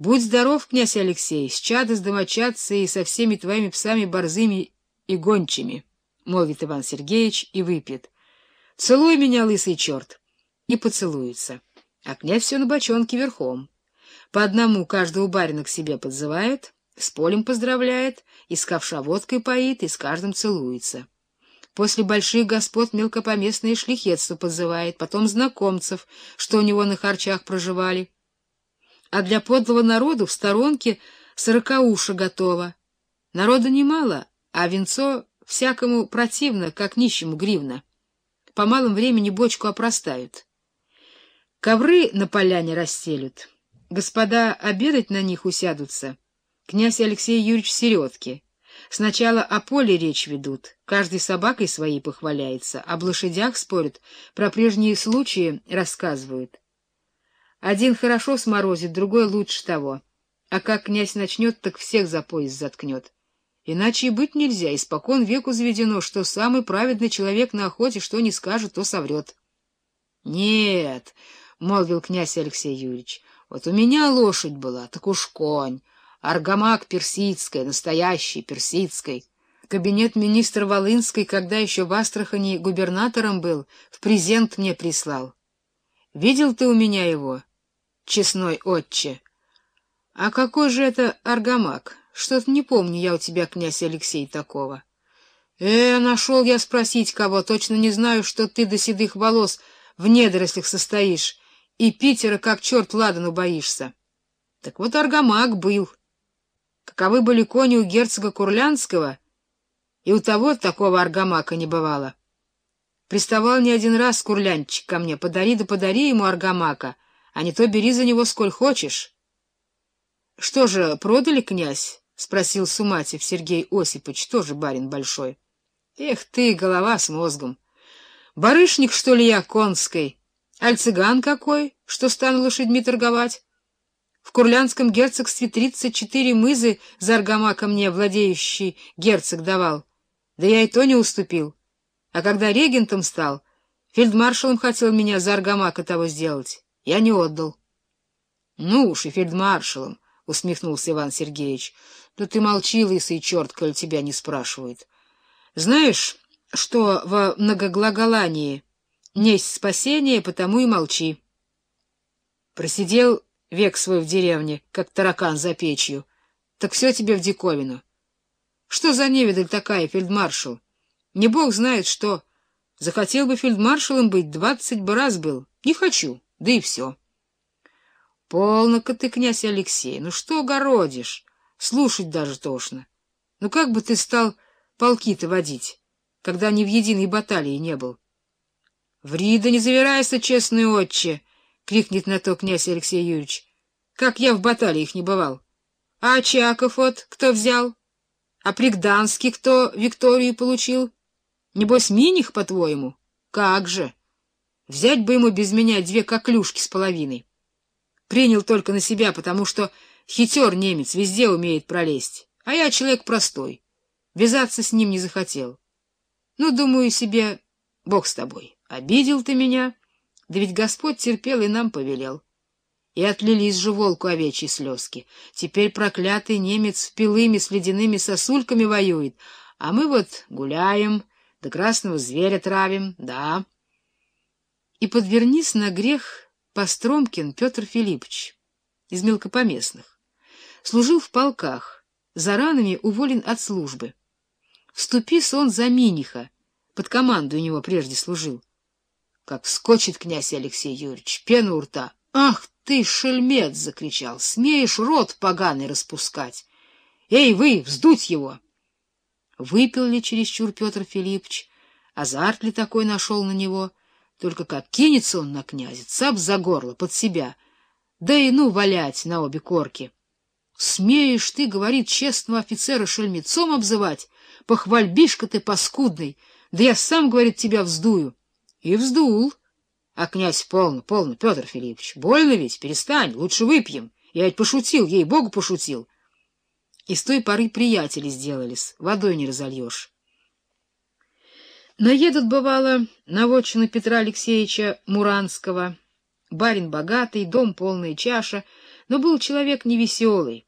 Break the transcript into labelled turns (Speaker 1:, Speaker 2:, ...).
Speaker 1: Будь здоров, князь Алексей, с чада, с домочадцей и со всеми твоими псами борзыми и гончими, — молвит Иван Сергеевич и выпьет. Целуй меня, лысый черт! И поцелуется. А князь все на бочонке верхом. По одному каждого барина к себе подзывает, с полем поздравляет, и с ковша водкой поит, и с каждым целуется. После больших господ мелкопоместное шлихетство подзывает, потом знакомцев, что у него на харчах проживали. А для подлого народу в сторонке сорокауша готова. Народа немало, а венцо всякому противно, как нищему гривна. По малом времени бочку опростают. Ковры на поляне расстелют. Господа обедать на них усядутся. Князь Алексей Юрьевич в середке. Сначала о поле речь ведут, каждый собакой своей похваляется, об лошадях спорят, про прежние случаи рассказывают. Один хорошо сморозит, другой лучше того. А как князь начнет, так всех за пояс заткнет. Иначе и быть нельзя, испокон веку заведено, что самый праведный человек на охоте что не скажет, то соврет. — Нет, — молвил князь Алексей Юрьевич, — вот у меня лошадь была, так уж конь, аргамак персидской, настоящий персидской. Кабинет министра Волынской, когда еще в Астрахани губернатором был, в презент мне прислал. Видел ты у меня его, честной отче? А какой же это аргамак? Что-то не помню я у тебя, князь Алексей, такого. Э, нашел я спросить кого, точно не знаю, что ты до седых волос в недорослях состоишь и Питера как черт ладану боишься. Так вот аргамак был. Каковы были кони у герцога Курлянского, и у того такого аргамака не бывало. Приставал не один раз курлянчик ко мне, подари да подари ему аргамака, а не то бери за него сколь хочешь. — Что же, продали, князь? — спросил Суматев Сергей Осипович, тоже барин большой. — Эх ты, голова с мозгом! Барышник, что ли, я, конской? Аль цыган какой, что стану лошадьми торговать? В Курлянском герцогстве тридцать четыре мызы за аргамака мне владеющий герцог давал. Да я и то не уступил. А когда регентом стал, фельдмаршалом хотел меня за аргамака того сделать. Я не отдал. — Ну уж и фельдмаршалом, — усмехнулся Иван Сергеевич. — Да ты молчи, лысый черт, коль тебя не спрашивают. Знаешь, что во многоглаголании несть спасение, потому и молчи. Просидел век свой в деревне, как таракан за печью. Так все тебе в диковину. Что за невидаль такая, фельдмаршал? Не бог знает что. Захотел бы фельдмаршалом быть, двадцать бы раз был. Не хочу, да и все. Полно-ка ты, князь Алексей, ну что городишь? Слушать даже тошно. Ну как бы ты стал полки-то водить, когда ни в единой баталии не был? — Ври да не завирайся, честный отче! — крикнет на то князь Алексей Юрьевич. — Как я в баталиях не бывал. А Очаков вот кто взял? А Пригданский кто Викторию получил? Небось, Миних, по-твоему? Как же! Взять бы ему без меня две коклюшки с половиной. Принял только на себя, потому что хитер немец везде умеет пролезть, а я человек простой. Вязаться с ним не захотел. Ну, думаю себе, бог с тобой, обидел ты меня, да ведь Господь терпел и нам повелел. И отлились же волку овечьи слезки. Теперь проклятый немец с пилыми с ледяными сосульками воюет, а мы вот гуляем, да красного зверя травим, да. И подвернись на грех Постромкин Петр Филиппович из мелкопоместных. Служил в полках, за ранами уволен от службы. Вступись он за Миниха, под команду у него прежде служил. Как вскочит князь Алексей Юрьевич, пена у рта. «Ах ты, шельмец!» — закричал. «Смеешь рот поганый распускать! Эй, вы, вздуть его!» Выпил ли чересчур Петр Филиппович? Азарт ли такой нашел на него? Только как кинется он на князя, цап за горло, под себя, да и ну валять на обе корки. «Смеешь ты, — говорит, — честного офицера шельмецом обзывать? Похвальбишка ты паскудный! Да я сам, — говорит, — тебя вздую!» И вздул. А князь полно, полно, Петр Филиппович, больно ведь, перестань, лучше выпьем. Я ведь пошутил, ей-богу пошутил. И с той поры приятели сделались, водой не разольешь. Наедут, бывало, на вотчину Петра Алексеевича Муранского. Барин богатый, дом полная чаша, но был человек невеселый.